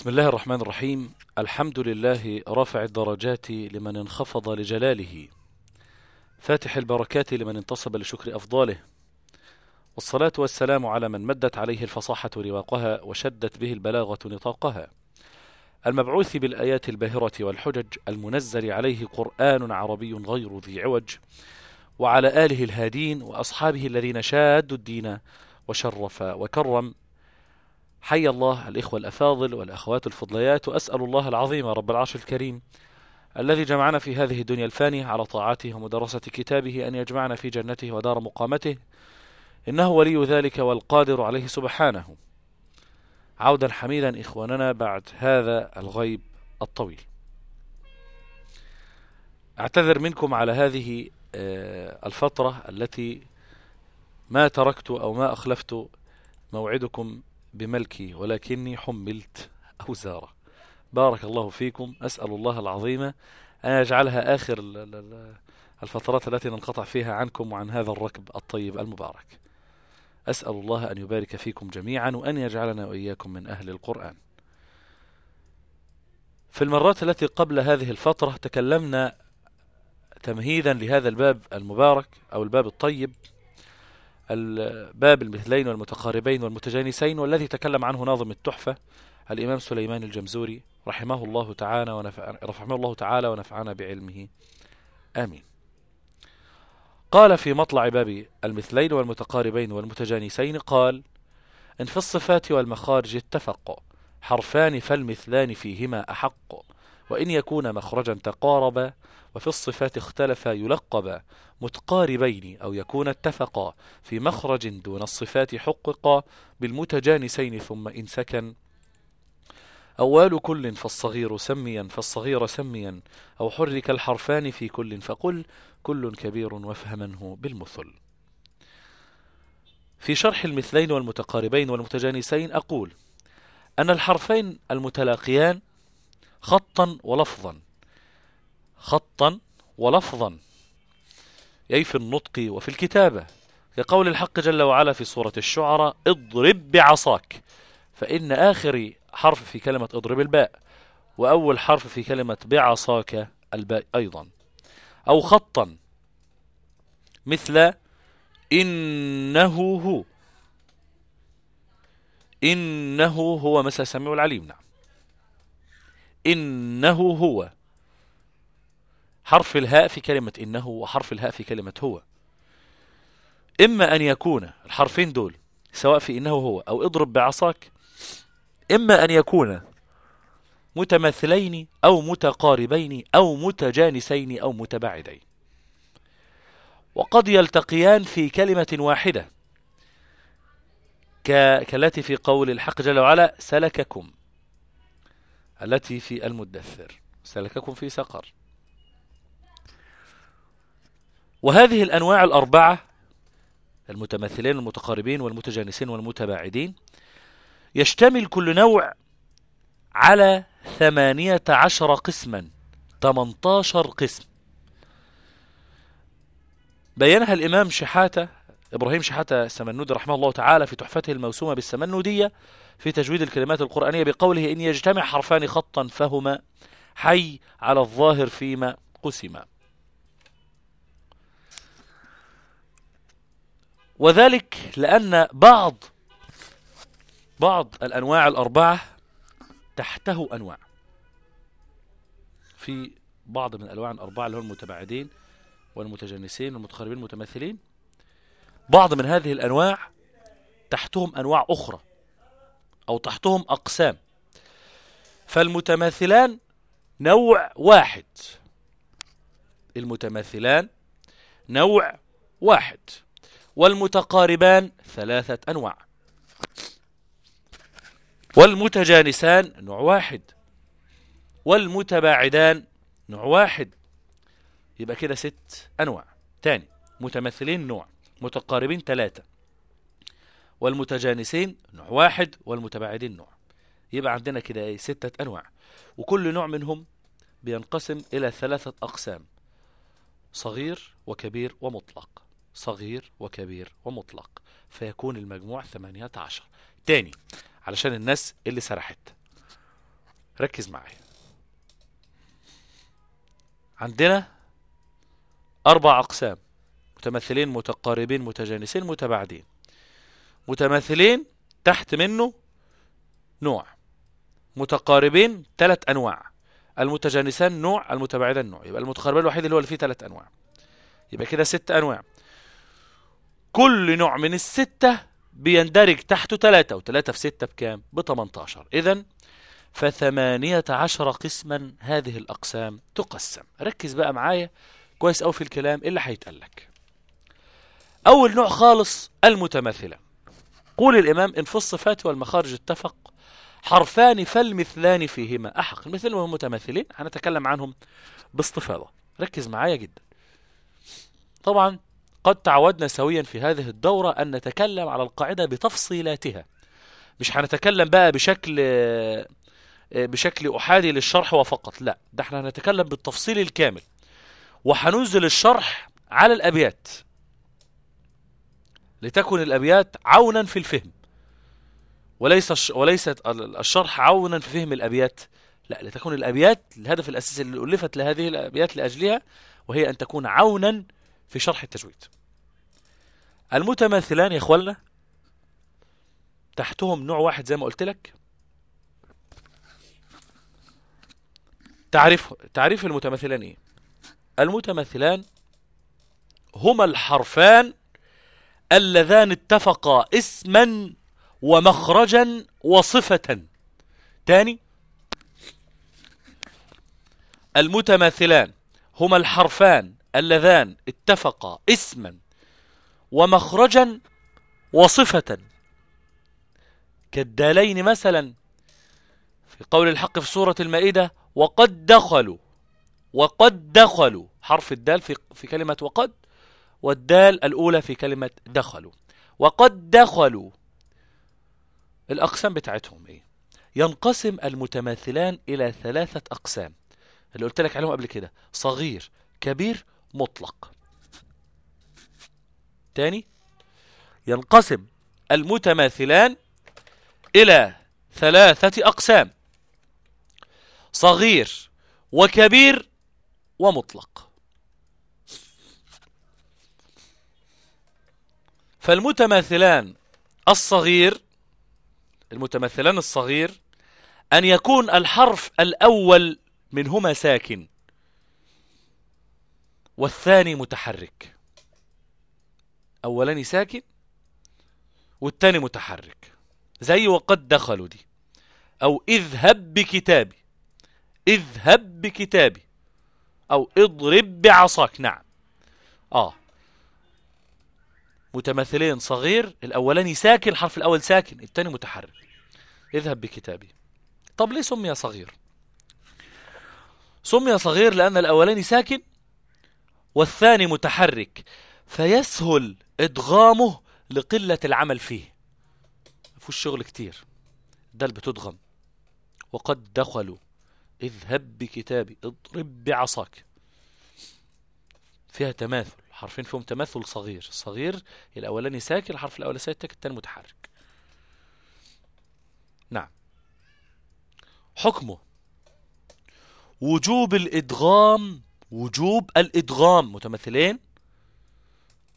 بسم الله الرحمن الرحيم. الحمد لله رافع الدرجات لمن انخفض لجلاله. فاتح البركات لمن انتصب لشكر أفضاله. والصلاة والسلام على من مدت عليه الفصاحة رواقها وشدت به البلاغة نطاقها. المبعوث بالآيات الباهرة والحجج المنزل عليه قرآن عربي غير ذي عوج. وعلى آله الهادين وأصحابه الذين شادوا الدين وشرف وكرم. حي الله الإخوة الأفاضل والأخوات الفضليات وأسأل الله العظيم رب العرش الكريم الذي جمعنا في هذه الدنيا الفانية على طاعته ومدرسة كتابه أن يجمعنا في جنته ودار مقامته. إنه ولي ذلك والقادر عليه سبحانه. عودا حميدا إخواننا بعد هذا الغيب الطويل. أعتذر منكم على هذه الفترة التي ما تركت أو ما أخلفت موعدكم بملكي ولكني حملت أوزارا. بارك الله فيكم. أسأل الله العظيم أن يجعلها آخر الفترات التي ننقطع فيها عنكم وعن هذا الركب الطيب المبارك. أسأل الله أن يبارك فيكم جميعا وأن يجعلنا وإياكم من أهل القرآن. في المرات التي قبل هذه الفترة تكلمنا تمهيدا لهذا الباب المبارك أو الباب الطيب الباب المثلين والمتقاربين والمتجانسين والذي تكلم عنه ناظم التحفة الإمام سليمان الجمزوري رحمه الله تعالى ونفع رحمه الله تعالى ونفعنا بعلمه. آمين. قال في مطلع باب المثلين والمتقاربين والمتجانسين قال إن في الصفات والمخارج اتفق حرفان فالمثلان فيهما أحق وإن يكون مخرجا تقاربا وفي الصفات اختلفا يلقبا متقاربين أو يكون اتفقا في مخرج دون الصفات حققا بالمتجانسين ثم إن سكن. أول كل فالصغير سميا فالصغير سميا أو حرك الحرفان في كل فقل كل كبير وافهمنه بالمثل. في شرح المثلين والمتقاربين والمتجانسين أقول أن الحرفين المتلاقيان خطا ولفظا. خطا ولفظا. أي في النطق وفي الكتابة. كقول الحق جل وعلا في سورة الشعراء اضرب بعصاك. فإن آخر حرف في كلمة اضرب الباء وأول حرف في كلمة بعصاك الباء أيضا. أو خطا. مثل إنه هو. إنه هو مسا سميع العليم. نعم. إنه هو. حرف الهاء في كلمة إنه وحرف الهاء في كلمة هو. إما أن يكون الحرفين دول سواء في إنه هو أو اضرب بعصاك إما أن يكون متمثلين أو متقاربين أو متجانسين أو متباعدين. وقد يلتقيان في كلمة واحدة. كالتي في قول الحق جل وعلا سلككم. التي في المدثر. سلككم في سقر. وهذه الأنواع الأربعة المتمثلين المتقاربين والمتجانسين والمتباعدين يشتمل كل نوع على ثمانية عشر قسما 18 قسم. بينها الإمام شحاتة إبراهيم شحاتة السمنودي رحمه الله تعالى في تحفته الموسومة بالسمنودية في تجويد الكلمات القرآنية بقوله إن يجتمع حرفان خطا فهما حي على الظاهر فيما قسما. وذلك لأن بعض بعض الأنواع الأربعة تحته أنواع. في بعض من الأنواع الأربعة اللي هم المتباعدين والمتجانسين والمتقاربين المتمثلين بعض من هذه الأنواع تحتهم أنواع أخرى. أو تحتهم أقسام. فالمتماثلان نوع واحد. المتماثلان نوع واحد. والمتقاربان ثلاثة أنواع. والمتجانسان نوع واحد. والمتباعدان نوع واحد. يبقى كده ست أنواع. تاني متمثلين نوع متقاربين ثلاثة. والمتجانسين نوع واحد والمتباعدين نوع. يبقى عندنا كده إيه؟ ستة أنواع. وكل نوع منهم بينقسم إلى ثلاثة أقسام صغير وكبير ومطلق. صغير وكبير ومطلق. فيكون المجموع ثمانية عشر. تاني علشان الناس اللي سرحت. ركز معايا. عندنا أربع أقسام متمثلين متقاربين متجانسين متباعدين. متماثلين تحت منه نوع. متقاربين ثلاث أنواع. المتجانسان نوع المتباعدان نوع. يبقى المتقاربين الوحيد اللي هو اللي فيه ثلاث أنواع. يبقى كده ست أنواع. كل نوع من الستة بيندرج تحته ثلاثة وثلاثة في ستة بكام؟ ب 18 إذا فثمانية عشر قسما هذه الأقسام تقسم. ركز بقى معايا كويس أوي في الكلام اللي هيتقال لك. أول نوع خالص المتماثلة. قول الإمام إن في الصفات والمخارج اتفق حرفان فالمثلان فيهما أحق. المثل وهم متماثلين هنتكلم عنهم باستفاضة. ركز معايا جدا. طبعا قد تعودنا سويا في هذه الدورة أن نتكلم على القاعدة بتفصيلاتها. مش هنتكلم بقى بشكل بشكل أحادي للشرح وفقط لا ده إحنا هنتكلم بالتفصيل الكامل. وهننزل الشرح على الأبيات. لتكن الأبيات عونا في الفهم. وليس. وليست الشرح عونا في فهم الأبيات. لا لتكون الأبيات الهدف الأساسي اللي ألفت لهذه الأبيات لأجلها وهي أن تكون عونا في شرح التجويد. المتماثلان يا إخوانا تحتهم نوع واحد زي ما قلت لك. تعرف تعريف المتماثلان إيه؟ المتماثلان هما الحرفان اللذان اتفقا اسما ومخرجا وصفة. تاني. المتماثلان هما الحرفان اللذان اتفقا اسما ومخرجا وصفة. كالدالين مثلا في قول الحق في سورة المائدة وقد دخلوا وقد دخلوا حرف الدال في في كلمة وقد. والدال الأولى في كلمة دخلوا. وقد دخلوا. الأقسام بتاعتهم إيه؟ ينقسم المتماثلان إلى ثلاثة أقسام. اللي قلت لك عليهم قبل كده. صغير كبير مطلق. تاني ينقسم المتماثلان إلى ثلاثة أقسام. صغير وكبير ومطلق. فالمتماثلان الصغير المتمثلان الصغير أن يكون الحرف الأول منهما ساكن والثاني متحرك. أولاني ساكن والثاني متحرك. زي وقد دخلوا دي. أو اذهب بكتابي اذهب بكتابي. أو اضرب بعصاك. نعم. آه. متماثلين صغير الأولاني ساكن الحرف الأول ساكن الثاني متحرك اذهب بكتابي. طب ليه سمي صغير؟ سمي صغير لأن الأولاني ساكن والثاني متحرك. فيسهل إدغامه لقلة العمل فيه. مفيش شغل كتير. دل بتدغم. وقد دخلوا. اذهب بكتابي. اضرب بعصاك. فيها تماثل. حرفين فيهم تماثل صغير. صغير الأولاني ساكن الحرف الأولاني ساكن الثاني متحرك. نعم. حكمه. وجوب الإدغام وجوب الإدغام. متمثلين؟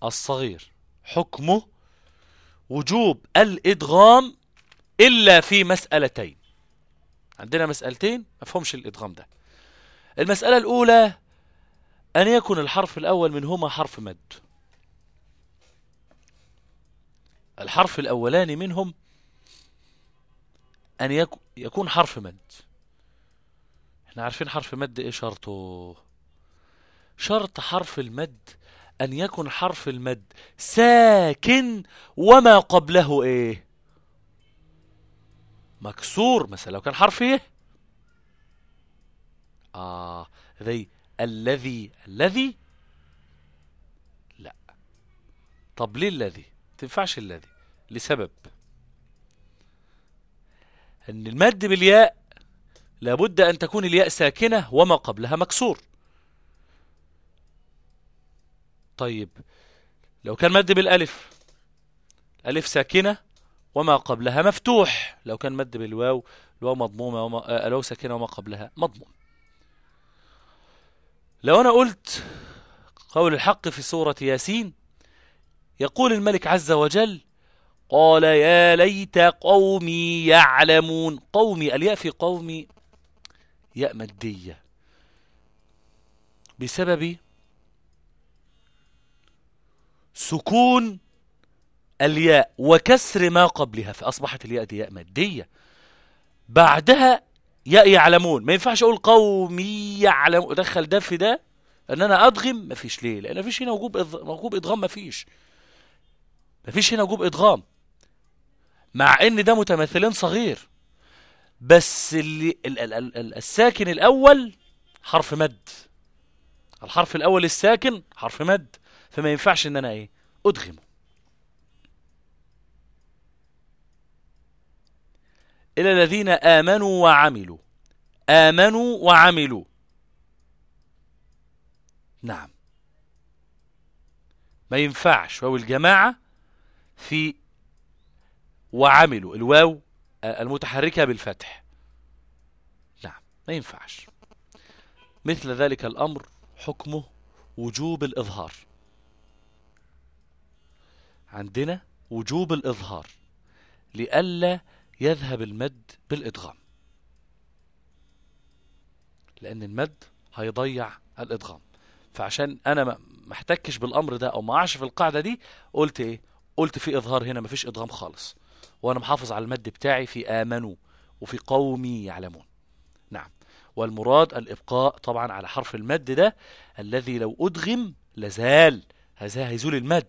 الصغير. حكمه. وجوب الإدغام إلا في مسألتين. عندنا مسألتين مفهومش الإدغام ده. المسألة الأولى أن يكون الحرف الأول منهما حرف مد. الحرف الأولاني منهم أن يكون حرف مد. إحنا عارفين حرف مد إيه شرطه؟ شرط حرف المد أن يكون حرف المد ساكن وما قبله إيه؟ مكسور. مثلا لو كان حرف إيه؟ آه ذي الذي الذي؟ لا. طب ليه الذي؟ تنفعش الذي. لسبب. أن المد بالياء لابد أن تكون الياء ساكنة وما قبلها مكسور. طيب. لو كان مد بالألف الف ساكنة وما قبلها مفتوح. لو كان مد بالواو الواو مضمومة وما آه، الواو ساكنة وما قبلها مضموم. لو أنا قلت قول الحق في سورة ياسين يقول الملك عز وجل قال يا ليت قومي يعلمون قومي الياء في قومي ياء مادية. بسبب سكون الياء وكسر ما قبلها فأصبحت الياء دي ياء مادية. بعدها يعلمون. ما ينفعش أقول قومي يعلمون. أدخل ده في ده أن أنا أدغم مفيش ليه. لأن مفيش هنا وجوب. وجوب إدغام مفيش مفيش هنا وجوب إدغام مع إن ده متماثلين صغير. بس اللي ال ال ال ال الساكن الأول حرف مد. الحرف الأول الساكن حرف مد. فما ينفعش إن أنا إيه؟ ادغمه إلى الذين آمنوا وعملوا. آمنوا وعملوا. نعم. ما ينفعش. واو الجماعة في وعملوا. الواو المتحركة بالفتح. نعم. ما ينفعش. مثل ذلك الأمر حكمه وجوب الإظهار. عندنا وجوب الإظهار. لئلا يذهب المد بالإدغام. لأن المد هيضيع الإدغام. فعشان أنا ما محتكش بالأمر ده أو ما أعش في القاعدة دي قلت إيه؟ قلت في إظهار هنا مفيش إدغام خالص. وأنا محافظ على المد بتاعي في آمنوا وفي قومي يعلمون. نعم. والمراد الإبقاء طبعا على حرف المد ده الذي لو أدغم لزال هذا هيزول المد.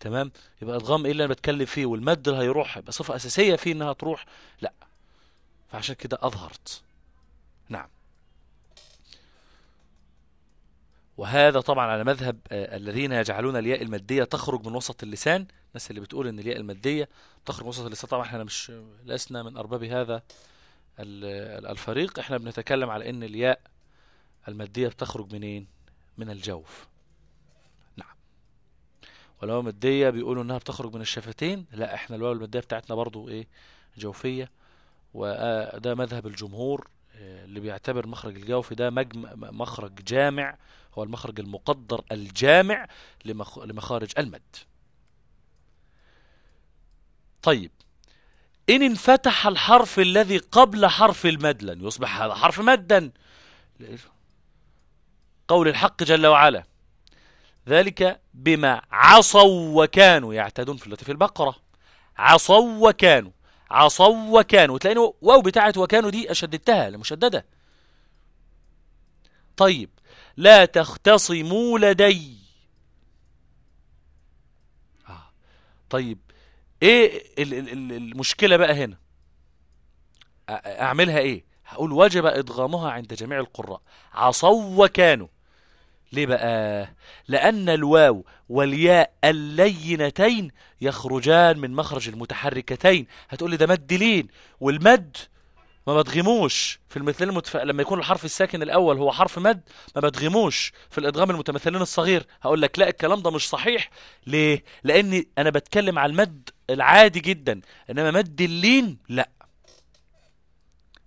تمام؟ يبقى ادغام إيه اللي أنا بتكلم فيه؟ والمد اللي هيروح يبقى صفة أساسية فيه إنها تروح؟ لا. فعشان كده أظهرت. نعم. وهذا طبعا على مذهب آه الذين يجعلون الياء المادية تخرج من وسط اللسان. الناس اللي بتقول إن الياء المادية تخرج من وسط اللسان طبعا إحنا مش لسنا من أرباب هذا الفريق. إحنا بنتكلم على إن الياء المادية بتخرج منين؟ من الجوف. ولو مادية بيقولوا إنها بتخرج من الشفتين؟ لا إحنا الواو المادية بتاعتنا برضو إيه جوفية. وده مذهب الجمهور اللي بيعتبر مخرج الجوف ده مجم مخرج جامع. هو المخرج المقدر الجامع لمخارج المد. طيب إن انفتح الحرف الذي قبل حرف المد لن يصبح هذا حرف مدا قول الحق جل وعلا. ذلك بما عصوا وكانوا يعتدون في في البقرة. عصوا وكانوا عصوا وكانوا. تلاقي واو بتاعت وكانوا دي أشددتها لمشددة. طيب لا تختصموا لدي. آه. طيب إيه المشكلة بقى هنا؟ أعملها إيه؟ هقول وجب ادغامها عند جميع القراء. عصوا وكانوا. ليه بقى؟ لأن الواو والياء اللينتين يخرجان من مخرج المتحركتين. هتقول لي ده مد لين والمد ما بدغموش في المثلين المتف... لما يكون الحرف الساكن الأول هو حرف مد ما بدغموش في الإدغام المتمثلين الصغير هقول لك لا الكلام ده مش صحيح. ليه؟ لأني أنا بتكلم على المد العادي جدا إنما مد اللين لا.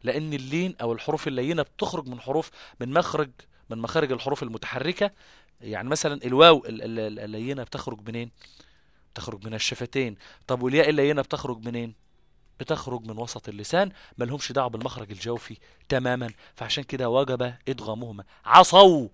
لأن اللين أو الحروف اللينة بتخرج من حروف من مخرج من مخارج الحروف المتحركة. يعني مثلا الواو اللينة بتخرج منين؟ بتخرج من الشفتين. طب والياء اللينة بتخرج منين؟ بتخرج من وسط اللسان. ما لهمش دعوة بالمخرج الجوفي تماما. فعشان كده وجب إدغامهما. عصوا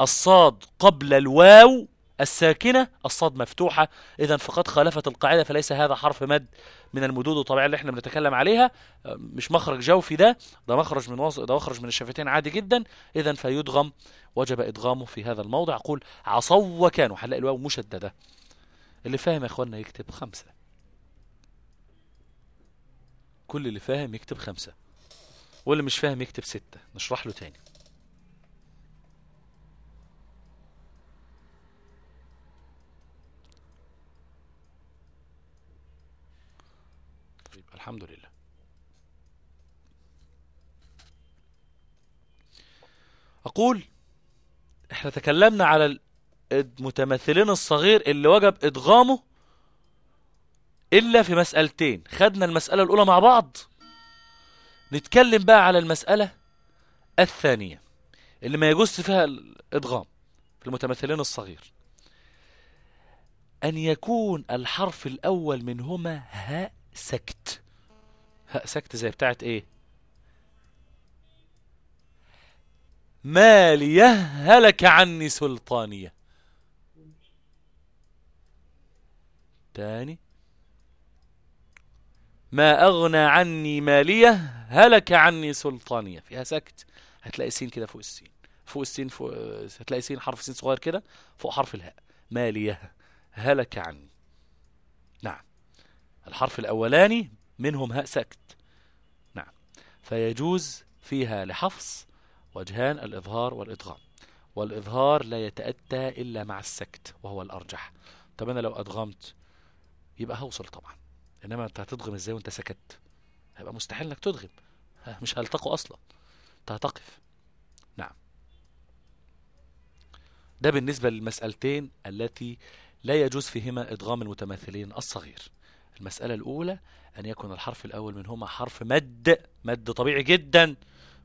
الصاد قبل الواو الساكنة الصاد مفتوحة. إذا فقد خالفت القاعدة فليس هذا حرف مد من المدود الطبيعية اللي إحنا بنتكلم عليها. مش مخرج جوفي ده ده مخرج من وسط ده مخرج من الشفتين عادي جدا. إذا فيدغم وجب إدغامه في هذا الموضع. أقول عصوا وكانوا هنلاقي الواو مشددة. اللي فاهم يا إخواننا يكتب خمسة. كل اللي فاهم يكتب خمسة واللي مش فاهم يكتب ستة. نشرح له تاني طيب الحمد لله. أقول إحنا تكلمنا على المتمثلين الصغير اللي وجب إدغامه إلا في مسألتين. خدنا المسألة الأولى مع بعض. نتكلم بقى على المسألة الثانية اللي ما يجوز فيها الإدغام في المتمثلين الصغير. أن يكون الحرف الأول منهما هاء سكت. سكت زي بتاعت إيه؟ مالية هلك عني سلطانية. تاني. ما أغنى عني مالية هلك عني سلطانية. فيها سكت. هتلاقي سين كده فوق السين. فوق السين فوق هتلاقي سين حرف سين صغير كده فوق حرف الهاء. مالية هلك عني. نعم. الحرف الأولاني منهم هاء نعم. فيجوز فيها لحفص وجهان الإظهار والإدغام. والإظهار لا يتأتى إلا مع السكت وهو الأرجح. طب أنا لو أدغمت يبقى هوصل طبعا. إنما أنت هتدغم إزاي وأنت سكت؟ هيبقى مستحيل إنك تدغم. مش هلتقوا أصلا. أنت هتقف نعم. ده بالنسبة للمسألتين التي لا يجوز فيهما إدغام المتماثلين الصغير. المسألة الأولى أن يكون الحرف الأول منهما حرف مد مد طبيعي جدا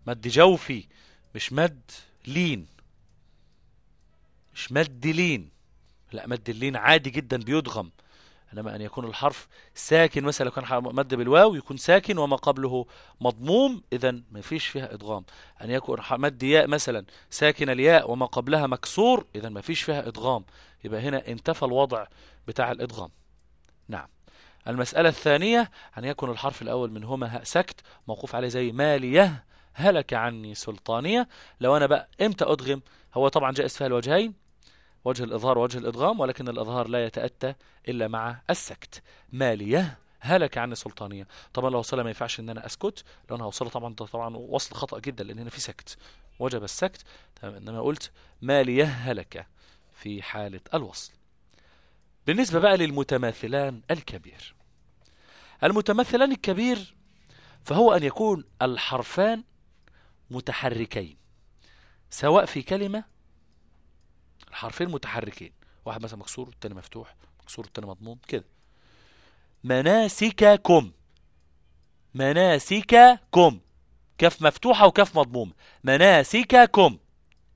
مد جوفي مش مد لين. مش مد لين. لا مد اللين عادي جدا بيدغم إنما أن يكون الحرف ساكن مثلا لو كان مد بالواو يكون ساكن وما قبله مضموم اذا ما فيش فيها ادغام أن يكون مد ياء مثلا ساكن الياء وما قبلها مكسور اذا ما فيش فيها ادغام يبقى هنا انتفى الوضع بتاع الادغام نعم. المسألة الثانية أن يكون الحرف الأول منهما هاء سكت موقوف عليه زي ماليه هلك عني سلطانية. لو أنا بقى إمتى أدغم؟ هو طبعا جائز فيها الوجهين وجه الإظهار ووجه الإدغام ولكن الإظهار لا يتأتى إلا مع السكت. مالية هلك عني سلطانية؟ طبعا لو وصلها ما ينفعش إن أنا أسكت لو أنا هوصلها طبعا طبعا وصل خطأ جدا لأن هنا في سكت. وجب السكت. تمام إنما قلت مالية هلك في حالة الوصل. بالنسبة بقى للمتماثلان الكبير. المتمثلان الكبير فهو أن يكون الحرفان متحركين سواء في كلمة الحرفين متحركين واحد مثلا مكسور والتاني مفتوح مكسور والتاني مضموم كده. مناسككم مناسككم كف مفتوحة وكف مضموم مناسككم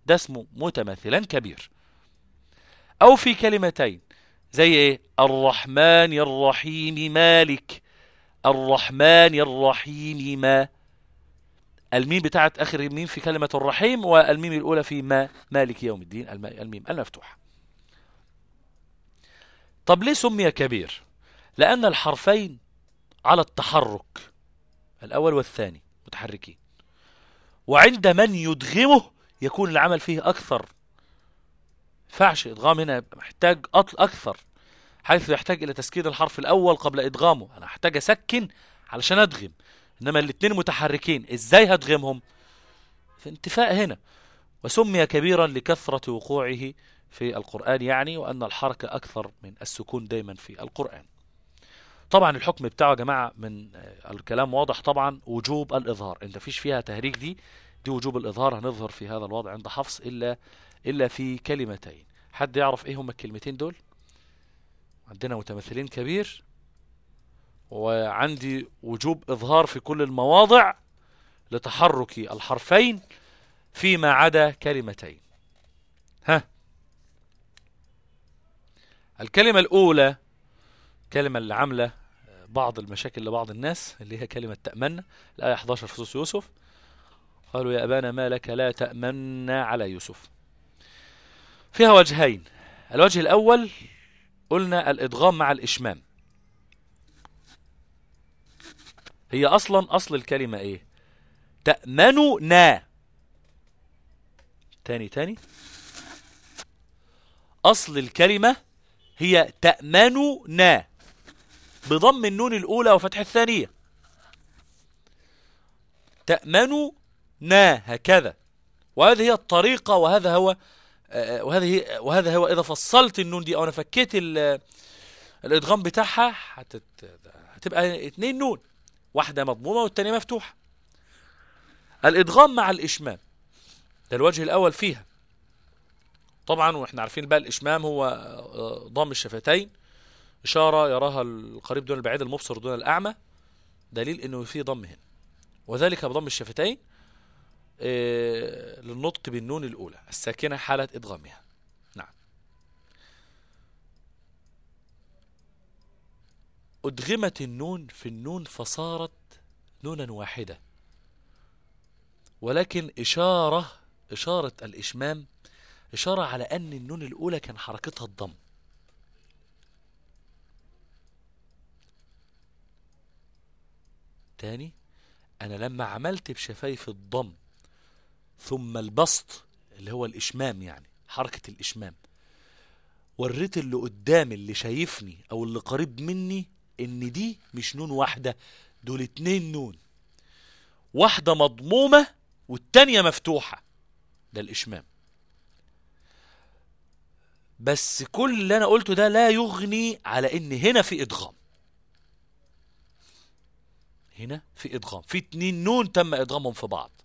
ده اسمه متماثلا كبير. أو في كلمتين زي إيه؟ الرحمن الرحيم مالك. الرحمن الرحيم ما. الميم بتاعت آخر الميم في كلمة الرحيم والميم الأولى في ما. مالك يوم الدين. الميم. المفتوحة طب ليه سمي كبير؟ لأن الحرفين على التحرك الأول والثاني متحركين. وعند من يدغمه يكون العمل فيه أكثر. فعش إدغام هنا محتاج أكثر حيث يحتاج إلى تسكين الحرف الأول قبل إدغامه. أنا أحتاج أسكن علشان أدغم. إنما الاثنين متحركين إزاي هدغمهم؟ في انتفاء هنا. وسمي كبيرا لكثرة وقوعه في القرآن يعني وأن الحركة أكثر من السكون دايما في القرآن. طبعا الحكم بتاعه يا جماعة من الكلام واضح طبعا وجوب الإظهار. انت فيش فيها تهريج دي دي وجوب الإظهار هنظهر في هذا الوضع عند حفص إلا إلا في كلمتين. حد يعرف إيه هم الكلمتين دول؟ عندنا متمثلين كبير وعندي وجوب إظهار في كل المواضع لتحرك الحرفين فيما عدا كلمتين. ها؟ الكلمة الأولى كلمة اللي عاملة بعض المشاكل لبعض الناس اللي هي كلمة تأمن. الآية 11 في يوسف. قالوا يا أبانا ما لك لا تأمنا على يوسف. فيها وجهين. الوجه الأول قلنا الإدغام مع الإشمام. هي أصلا أصل الكلمة إيه؟ تأمننا. تاني تاني. أصل الكلمة هي تأمننا بضم النون الأولى وفتح الثانية. تأمننا هكذا. وهذه هي الطريقة وهذا هو وهذه وهذا هو إذا فصلت النون دي أو أنا فكيت الإدغام بتاعها. هتبقى اتنين نون واحدة مضمومة والتانية مفتوحة الإدغام مع الإشمام ده الوجه الأول فيها طبعا وإحنا عارفين بقى الإشمام هو ضم الشفتين إشارة يراها القريب دون البعيد المبصر دون الأعمى دليل إنه في ضم هنا وذلك بضم الشفتين آه، للنطق بالنون الأولى الساكنة حالة إدغامها نعم. أدغمت النون في النون فصارت نونا واحدة. ولكن إشارة إشارة الإشمام إشارة على أن النون الأولى كان حركتها الضم. تاني أنا لما عملت بشفايف الضم ثم البسط اللي هو الإشمام يعني حركة الإشمام. وريت اللي قدامي اللي شايفني أو اللي قريب مني إن دي مش نون واحدة دول اتنين نون. واحدة مضمومة والتانية مفتوحة. ده الإشمام. بس كل اللي أنا قلته ده لا يغني على إن هنا في إدغام. هنا في إدغام. في اتنين نون تم إدغامهم في بعض.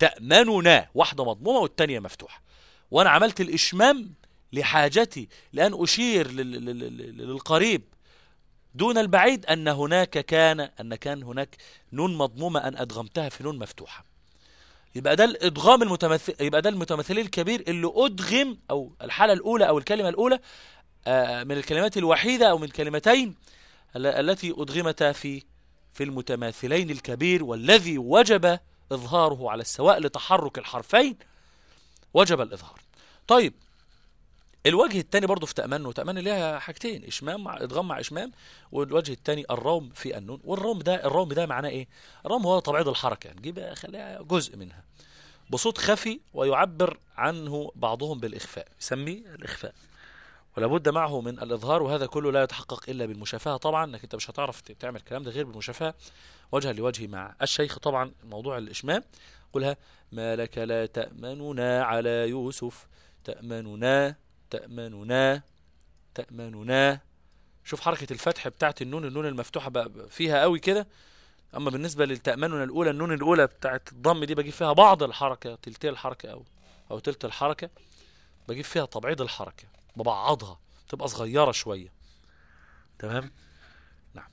تأمننا. واحدة مضمومة والتانية مفتوحة. وأنا عملت الإشمام لحاجتي لأن أشير لل- لل- لل- للقريب. دون البعيد أن هناك كان أن كان هناك نون مضمومة أن أدغمتها في نون مفتوحة. يبقى ده الإدغام المتمثل يبقى ده المتمثلين الكبير اللي أدغم أو الحالة الأولى أو الكلمة الأولى آه، من الكلمات الوحيدة أو من كلمتين ال- التي أدغمتا في في المتماثلين الكبير والذي وجب إظهاره على السواء لتحرك الحرفين وجب الإظهار. طيب الوجه الثاني برضه في تأمن وتأمن ليها حاجتين إشمام مع إدغام مع إشمام والوجه الثاني الروم في النون والروم ده الروم ده معناه إيه؟ الروم هو طبيعة الحركة نجيب خليها جزء منها. بصوت خفي ويعبر عنه بعضهم بالإخفاء يسميه الإخفاء. ولا بد معه من الإظهار وهذا كله لا يتحقق إلا بالمشافهة طبعا انك أنت مش هتعرف تعمل الكلام ده غير بالمشافهة وجها لوجه مع الشيخ. طبعا موضوع الإشمام قلها ما لك لا تأمننا على يوسف تأمننا تأمننا تأمننا. شوف حركة الفتح بتاعت النون النون المفتوحة بقى فيها قوي كده. أما بالنسبة للتأمننا الأولى النون الأولى بتاعت الضم دي بجيب فيها بعض الحركة تلتي الحركة أو أو تلت الحركة بجيب فيها تبعيض الحركة. ببعضها تبقى صغيرة شوية. تمام؟ نعم.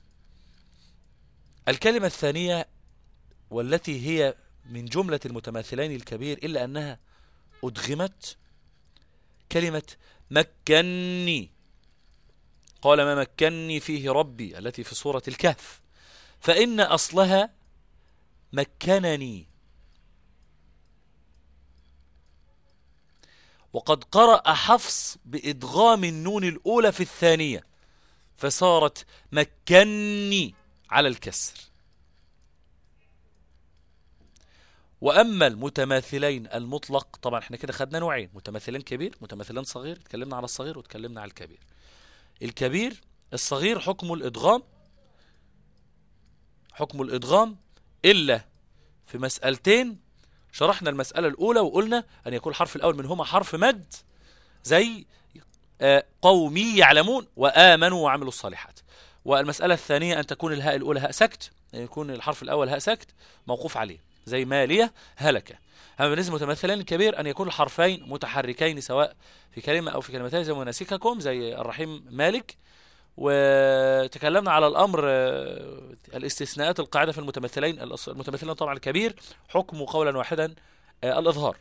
الكلمة الثانية والتي هي من جملة المتماثلين الكبير إلا أنها أدغمت كلمة مكني. قال ما مكني فيه ربي التي في سورة الكهف. فإن أصلها مكنني. وقد قرأ حفص بإدغام النون الأولى في الثانية فصارت مكني على الكسر. وأما المتماثلين المطلق طبعا إحنا كده خدنا نوعين متماثلين كبير متماثلين صغير اتكلمنا على الصغير واتكلمنا على الكبير. الكبير الصغير حكم الإدغام حكم الإدغام إلا في مسألتين شرحنا المسألة الأولى وقلنا أن يكون الحرف الأول منهما حرف مد زي آه، قومي يعلمون وآمنوا وعملوا الصالحات. والمسألة الثانية أن تكون الهاء الأولى هاء سكت أن يكون الحرف الأول هاء سكت موقوف عليه زي مالية هلكة أما بالنسبة للمتمثلين الكبير أن يكون الحرفين متحركين سواء في كلمة أو في كلمتين زي مناسككم زي الرحيم مالك وتكلمنا على الأمر آه، الاستثناءات القاعدة في المتمثلين المتمثلين طبعا الكبير حكم قولا واحدا آه، الإظهار.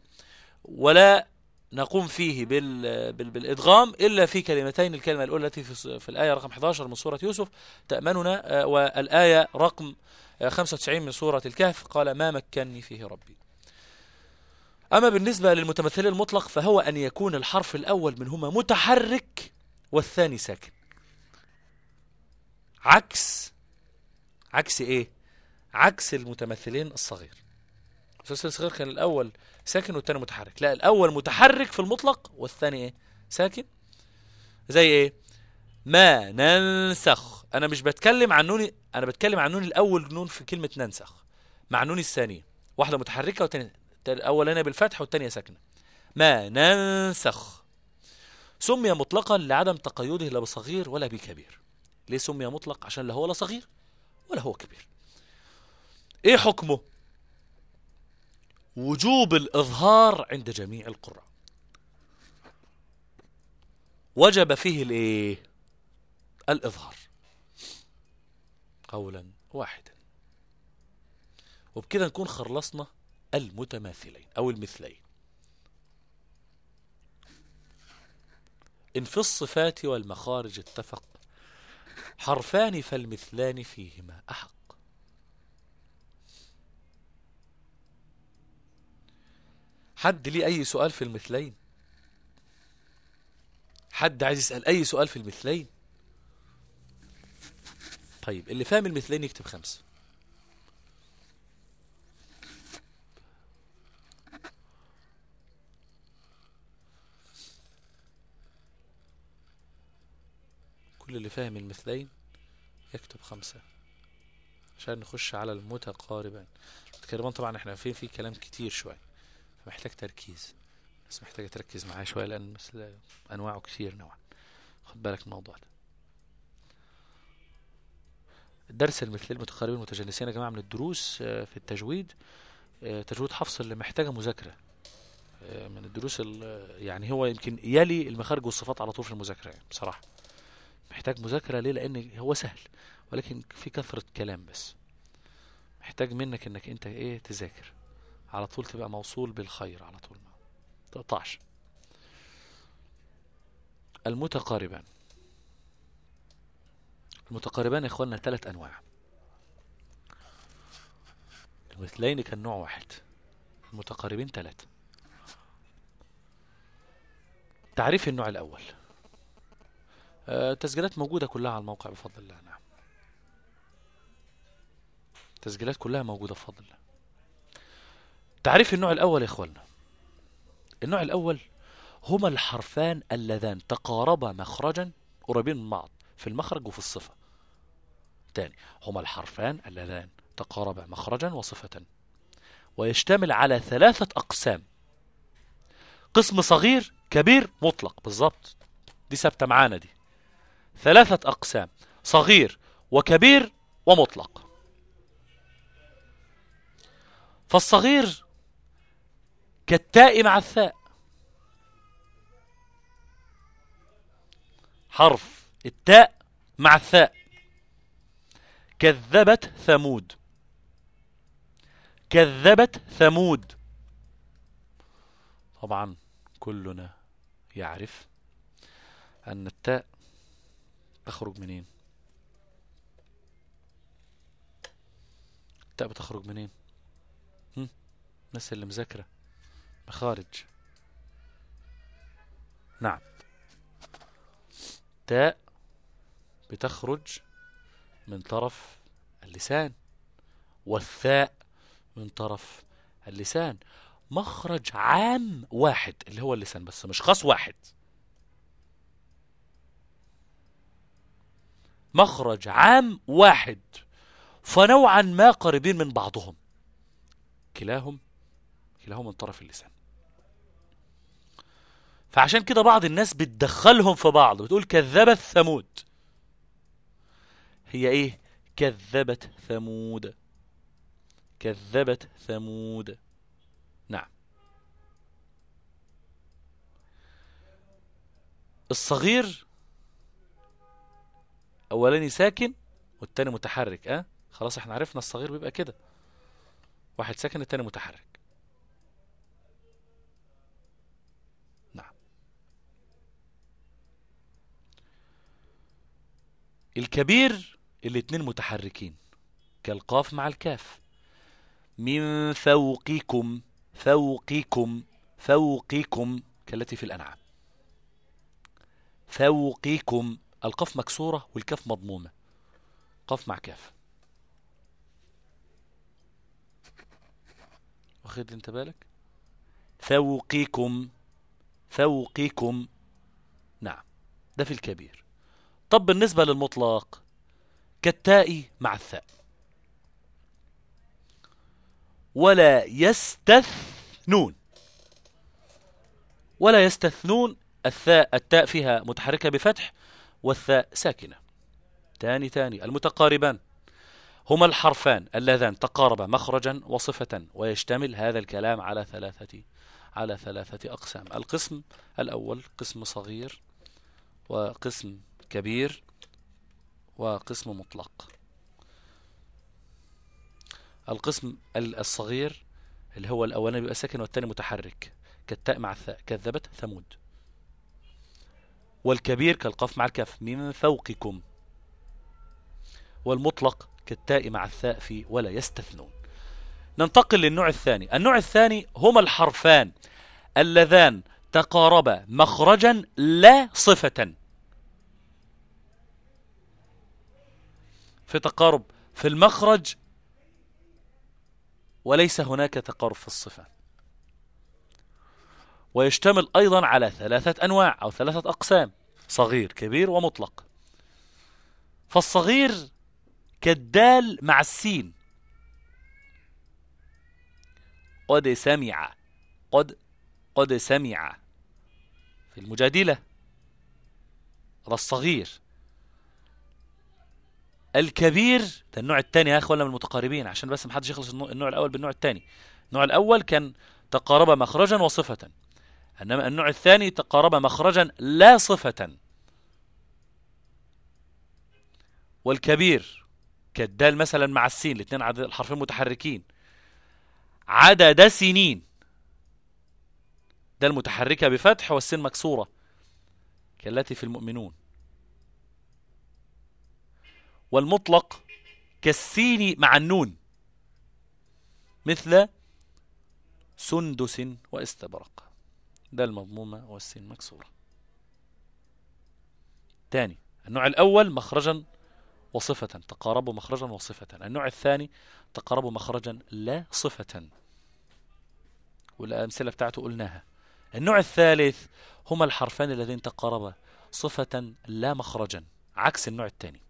ولا نقوم فيه بال بال بالإدغام إلا في كلمتين الكلمة الأولى التي في, في الآية رقم 11 من سورة يوسف تأمننا آه، والآية رقم آه، 95 من سورة الكهف قال ما مكني فيه ربي. أما بالنسبة للمتمثل المطلق فهو أن يكون الحرف الأول منهما متحرك والثاني ساكن. عكس عكس إيه؟ عكس المتمثلين الصغير. المتمثل الصغير كان الأول ساكن والثاني متحرك. لا الأول متحرك في المطلق والثاني إيه؟ ساكن. زي إيه؟ ما ننسخ. أنا مش بتكلم عن نون أنا بتكلم عن نون الأول نون في كلمة ننسخ مع نون الثانية. واحدة متحركة والثانية الأولانية بالفتح والثانية ساكنة. ما ننسخ. سمي مطلقا لعدم تقيده لا بصغير ولا بكبير. ليه سمي مطلق؟ عشان لا هو لا صغير ولا هو كبير. إيه حكمه؟ وجوب الإظهار عند جميع القراء. وجب فيه الإيه؟ الإظهار. قولا واحدا. وبكده نكون خلصنا المتماثلين أو المثلين. إن في الصفات والمخارج اتفق حرفان فالمثلان فيهما أحق. حد ليه أي سؤال في المثلين؟ حد عايز يسأل أي سؤال في المثلين؟ طيب اللي فاهم المثلين يكتب خمسة. اللي فاهم المثلين يكتب خمسة عشان نخش على المتقاربان المتقاربان طبعا إحنا فين في كلام كتير شوية فمحتاج تركيز بس محتاجة تركز معايا شوية لأن مثل أنواعه كتير نوعا. خد بالك من الموضوع ده. درس المثلين المتقاربين المتجانسين يا جماعة من الدروس آه، في التجويد آه، تجويد حفص اللي محتاجة مذاكرة آه، من الدروس ال- يعني هو يمكن يلي المخارج والصفات على طول في المذاكرة يعني بصراحة. محتاج مذاكرة ليه؟ لأن هو سهل ولكن في كثرة كلام بس. محتاج منك إنك أنت إيه؟ تذاكر. على طول تبقى موصول بالخير على طول. ما تقطعش. المتقاربان. المتقاربان يا اخوانا ثلاث أنواع. المثلين كان نوع واحد. المتقاربين ثلاثة تعريف النوع الأول. آه، تسجيلات موجودة كلها على الموقع بفضل الله. نعم. تسجيلات كلها موجودة بفضل الله. تعريف النوع الأول يا إخوانا النوع الأول هما الحرفان اللذان تقاربا مخرجا قريبين من بعض في المخرج وفي الصفة. تاني هما الحرفان اللذان تقاربا مخرجا وصفة ويشتمل على ثلاثة أقسام. قسم صغير كبير مطلق. بالظبط دي ثابتة معانا دي. ثلاثة أقسام صغير وكبير ومطلق. فالصغير كالتاء مع الثاء. حرف التاء مع الثاء. كذبت ثمود. كذبت ثمود. طبعا كلنا يعرف أن التاء تخرج منين؟ التاء بتخرج منين؟ هم؟ الناس اللي مذاكرة. مخارج نعم. تاء بتخرج من طرف اللسان. والثاء من طرف اللسان. مخرج عام واحد اللي هو اللسان بس مش خاص واحد. مخرج عام واحد فنوعا ما قريبين من بعضهم. كلاهم كلاهم من طرف اللسان. فعشان كده بعض الناس بتدخلهم في بعض بتقول كذبت ثمود. هي إيه؟ كذبت ثمود. كذبت ثمود. نعم. الصغير أولاني ساكن والتاني متحرك آه؟ خلاص إحنا عرفنا الصغير بيبقى كده. واحد ساكن التاني متحرك. نعم. الكبير الاتنين متحركين. كالقاف مع الكاف. من فوقكم فوقكم فوقكم كالتي في الأنعام. فوقكم القاف مكسورة والكاف مضمومة. قاف مع كاف. واخد انت بالك؟ فوقكم فوقكم نعم ده في الكبير. طب بالنسبة للمطلق كالتاء مع الثاء. ولا يستثنون. ولا يستثنون الثاء التاء فيها متحركة بفتح والثاء ساكنة. تاني تاني المتقاربان. هما الحرفان اللذان تقاربا مخرجا وصفة ويشتمل هذا الكلام على ثلاثة على ثلاثة أقسام. القسم الأول قسم صغير وقسم كبير وقسم مطلق. القسم الصغير اللي هو الأولاني بيبقى ساكن والثاني متحرك كالتاء مع الثاء كذبت ثمود. والكبير كالقاف مع الكاف من فوقكم والمطلق كالتاء مع الثاء في ولا يستثنون. ننتقل للنوع الثاني. النوع الثاني هما الحرفان. اللذان تقاربا مخرجا لا صفة. في تقارب في المخرج وليس هناك تقارب في الصفة. ويشتمل أيضا على ثلاثة أنواع أو ثلاثة أقسام. صغير كبير ومطلق. فالصغير كالدال مع السين. قد سمع قد قد سمع. في المجادلة هذا الصغير. الكبير ده النوع الثاني يا اخوانا من المتقاربين؟ عشان بس ما حدش يخلص النوع الأول بالنوع الثاني. النوع الأول كان تقارب مخرجا وصفة. أنما النوع الثاني تقارب مخرجا لا صفة. والكبير كالدال مثلا مع السين الاثنين عدد الحرفين متحركين. عدد سنين. ده المتحركة بفتح والسين مكسورة. كالتي في المؤمنون. والمطلق كالسين مع النون. مثل سندس واستبرق. ده المضمومة والسين مكسورة. تاني النوع الأول مخرجا وصفة تقاربوا مخرجا وصفة. النوع الثاني تقاربوا مخرجا لا صفة. والأمثلة بتاعته قلناها. النوع الثالث هما الحرفان اللذين تقاربا صفة لا مخرجا عكس النوع الثاني.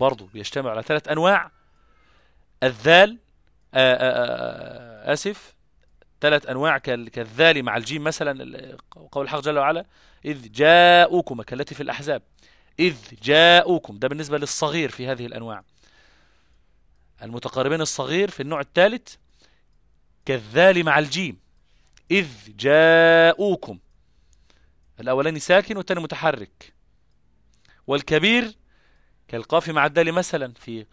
برضو بيجتمع على ثلاث أنواع. الذال آآ آآ آسف. ثلاث أنواع كالذال مع الجيم مثلا قول الحق جل وعلا إذ جاءوكم كالتي في الأحزاب إذ جاءوكم. ده بالنسبة للصغير في هذه الأنواع. المتقاربين الصغير في النوع الثالث كالذال مع الجيم إذ جاءوكم. الأولاني ساكن والثاني متحرك. والكبير كالقاف مع الدال مثلا في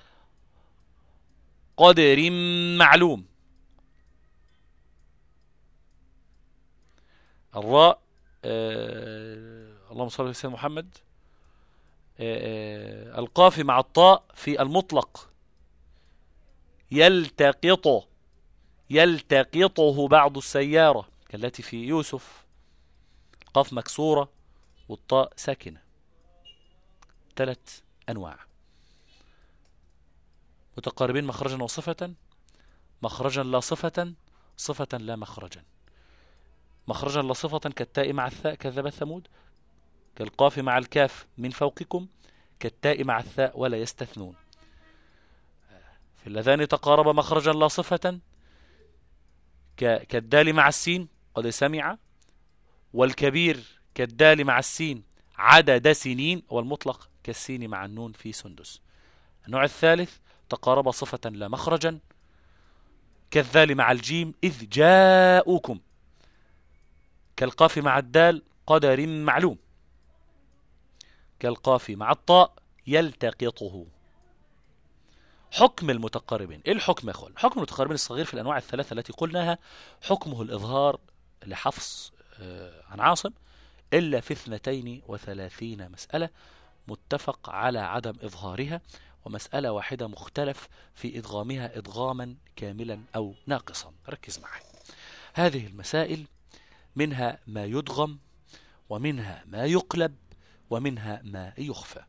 قدر معلوم. الراء آه اللهم صل على سيدنا محمد آه القاف مع الطاء في المطلق. يلتقط يلتقطه بعض السيارة كالتي في يوسف. القاف مكسورة والطاء ساكنة. ثلاث أنواع. متقاربين مخرجا وصفة. مخرجا لا صفة صفة لا مخرجا. مخرجا لا صفة كالتاء مع الثاء كذب ثمود كالقاف مع الكاف من فوقكم كالتاء مع الثاء ولا يستثنون. في اللذان تقارب مخرجا لا صفة كالدال مع السين قد سمع والكبير كالدال مع السين عدد سنين والمطلق كالسين مع النون في سندس. النوع الثالث تقارب صفة لا مخرجا كالذال مع الجيم إذ جاءوكم. كالقاف مع الدال قدر معلوم. كالقاف مع الطاء يلتقطه. حكم المتقاربين. إيه الحكم يا إخوان؟ حكم المتقاربين الصغير في الأنواع الثلاثة التي قلناها حكمه الإظهار لحفص عن عاصم إلا في اثنتين وثلاثين مسألة متفق على عدم إظهارها ومسألة واحدة مختلف في إدغامها إدغاما كاملا أو ناقصا. ركز معي. هذه المسائل منها ما يدغم ومنها ما يقلب ومنها ما يخفى.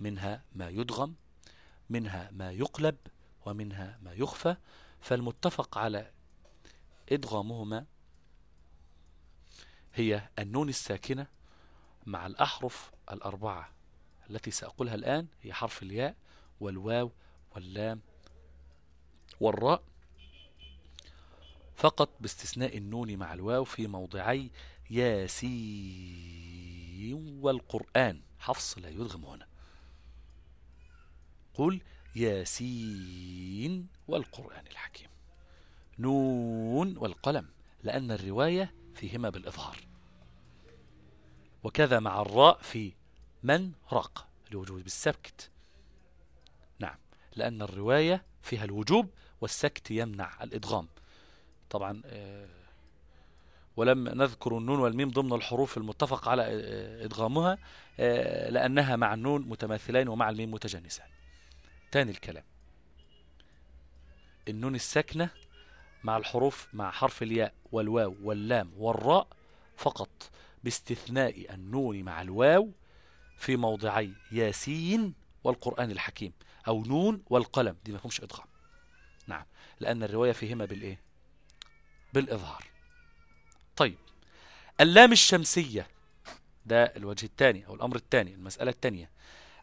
منها ما يدغم منها ما يقلب ومنها ما يخفى. فالمتفق على إدغامهما هي النون الساكنة مع الأحرف الأربعة التي سأقولها الآن هي حرف الياء والواو واللام والراء. فقط باستثناء النون مع الواو في موضعي ياسين والقرآن. حفص لا يدغم هنا. قل ياسين والقرآن الحكيم. نون والقلم لأن الرواية فيهما بالإظهار. وكذا مع الراء في من رق لوجود بالسبكت. نعم لأن الرواية فيها الوجوب والسكت يمنع الإدغام. طبعا آه، ولم نذكر النون والميم ضمن الحروف المتفق على آه، إدغامها آه، لأنها مع النون متماثلين ومع الميم متجانسان. تاني الكلام. النون الساكنة مع الحروف مع حرف الياء والواو واللام والراء فقط باستثناء النون مع الواو في موضعي ياسين والقرآن الحكيم أو نون والقلم دي ما فيهمش إدغام. نعم لأن الرواية فيهما بالإيه؟ بالإظهار. طيب اللام الشمسية ده الوجه الثاني أو الأمر الثاني المسألة الثانية.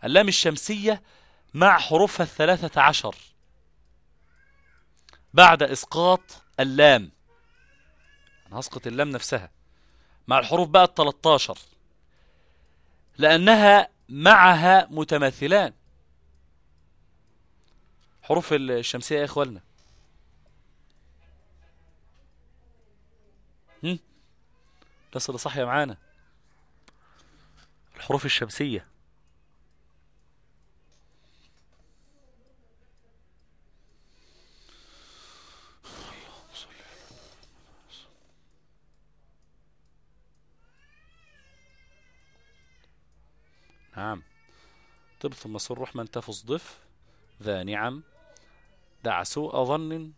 اللام الشمسية مع حروفها الثلاثة عشر. بعد إسقاط اللام أنا هسقط اللام نفسها مع الحروف بقى التلتاشر. لأنها معها متماثلان. حروف الشمسية يا إخوالنا هم؟ اللي صحية معانا. الحروف الشمسية. نعم. طب ثم صر رحمن تفز ضف ذا نعم. دع سوء ظن.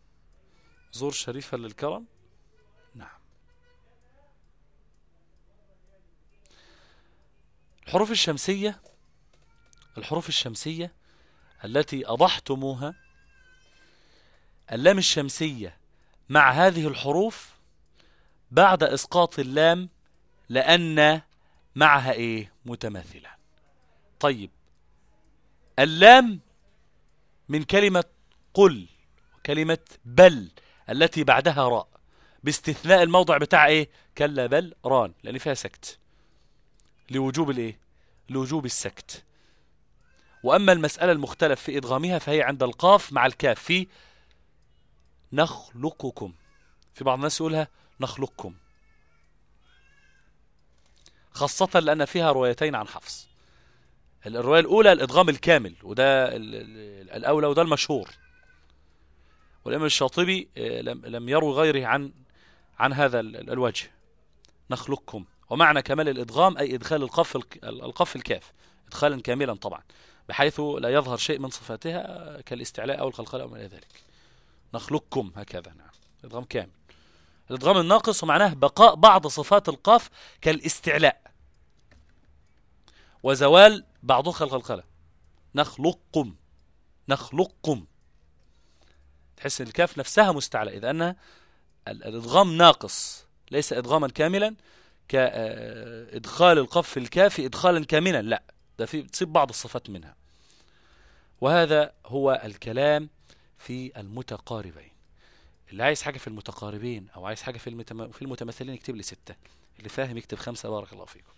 زور شريفا للكرم نعم الحروف الشمسية الحروف الشمسية التي أضحتموها اللام الشمسية مع هذه الحروف بعد إسقاط اللام لأن معها إيه؟ متماثلة. طيب اللام من كلمة قل وكلمة بل التي بعدها راء باستثناء الموضع بتاع إيه؟ كلا بل ران لأن فيها سكت. لوجوب الإيه؟ لوجوب السكت. وأما المسألة المختلف في إدغامها فهي عند القاف مع الكاف. في نخلقكم. في بعض الناس يقولها نخلقكم. خاصة لأن فيها روايتين عن حفص. الرواية الأولى الإدغام الكامل وده الأولى وده المشهور. والإمام الشاطبي آه، لم لم يروي غيره عن عن هذا الوجه. نخلقكم. ومعنى كمال الإدغام أي إدخال القف القف الكاف إدخالا كاملا طبعا بحيث لا يظهر شيء من صفاتها كالاستعلاء أو القلقلة أو ما إلى ذلك. نخلقكم هكذا نعم. إدغام كامل. الإدغام الناقص ومعناه بقاء بعض صفات القاف كالاستعلاء. وزوال بعضها القلقلة نخلقكم. نخلقكم. تحس إن الكاف نفسها مستعلى إذا انها الإدغام ناقص ليس إدغاما كاملا كادخال القف في الكاف ادخالا كاملا. لا ده في تصيب بعض الصفات منها. وهذا هو الكلام في المتقاربين. اللي عايز حاجة في المتقاربين أو عايز حاجة في, في المتمثلين يكتب لي ستة. اللي فاهم يكتب خمسة. بارك الله فيكم.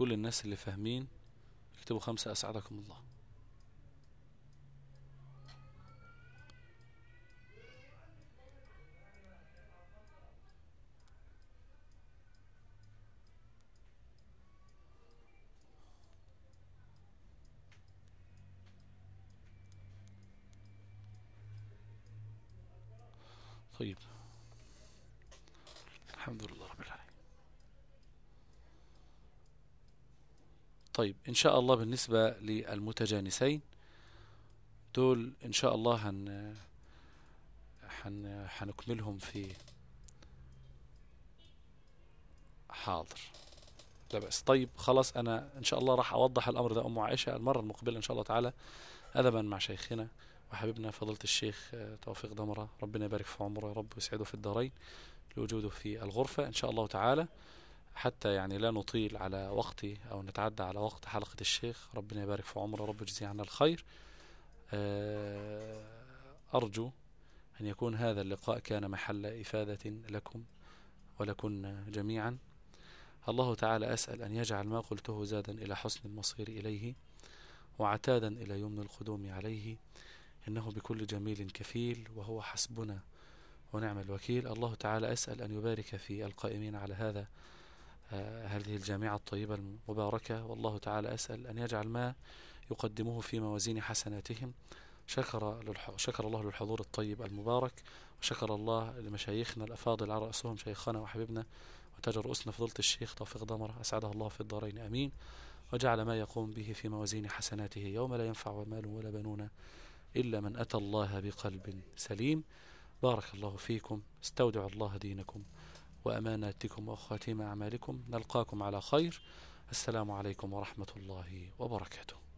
كل الناس اللي فاهمين اكتبوا خمسة أسعدكم الله. طيب الحمد لله رب العالمين طيب إن شاء الله بالنسبة للمتجانسين دول إن شاء الله هن حن... حنكملهم في حاضر. لا بأس. طيب خلاص أنا إن شاء الله راح أوضح الأمر ده أم عائشة المرة المقبلة إن شاء الله تعالى. أدبا مع شيخنا وحبيبنا فضيلة الشيخ توفيق دمرة. ربنا يبارك في عمره يا رب ويسعده في الدارين لوجوده في الغرفة إن شاء الله تعالى. حتى يعني لا نطيل على وقتي أو نتعدى على وقت حلقة الشيخ. ربنا يبارك في عمره رب يجزيه عنا الخير. آه، أرجو أن يكون هذا اللقاء كان محل إفادة لكم ولكن جميعا. الله تعالى أسأل أن يجعل ما قلته زادا إلى حسن المصير إليه وعتادا إلى يمن القدوم عليه. إنه بكل جميل كفيل وهو حسبنا ونعم الوكيل. الله تعالى أسأل أن يبارك في القائمين على هذا هذه الجامعة الطيبة المباركة والله تعالى أسأل أن يجعل ما يقدموه في موازين حسناتهم. شكر, شكر الله للحضور الطيب المبارك وشكر الله لمشايخنا الأفاضل على رأسهم شيخنا وحبيبنا وتاج رؤوسنا فضيلة الشيخ توفيق ضمر أسعده الله في الدارين أمين. وجعل ما يقوم به في موازين حسناته يوم لا ينفع مال ولا بنون إلا من أتى الله بقلب سليم. بارك الله فيكم استودع الله دينكم. وأماناتكم وخاتم أعمالكم. نلقاكم على خير. السلام عليكم ورحمة الله وبركاته.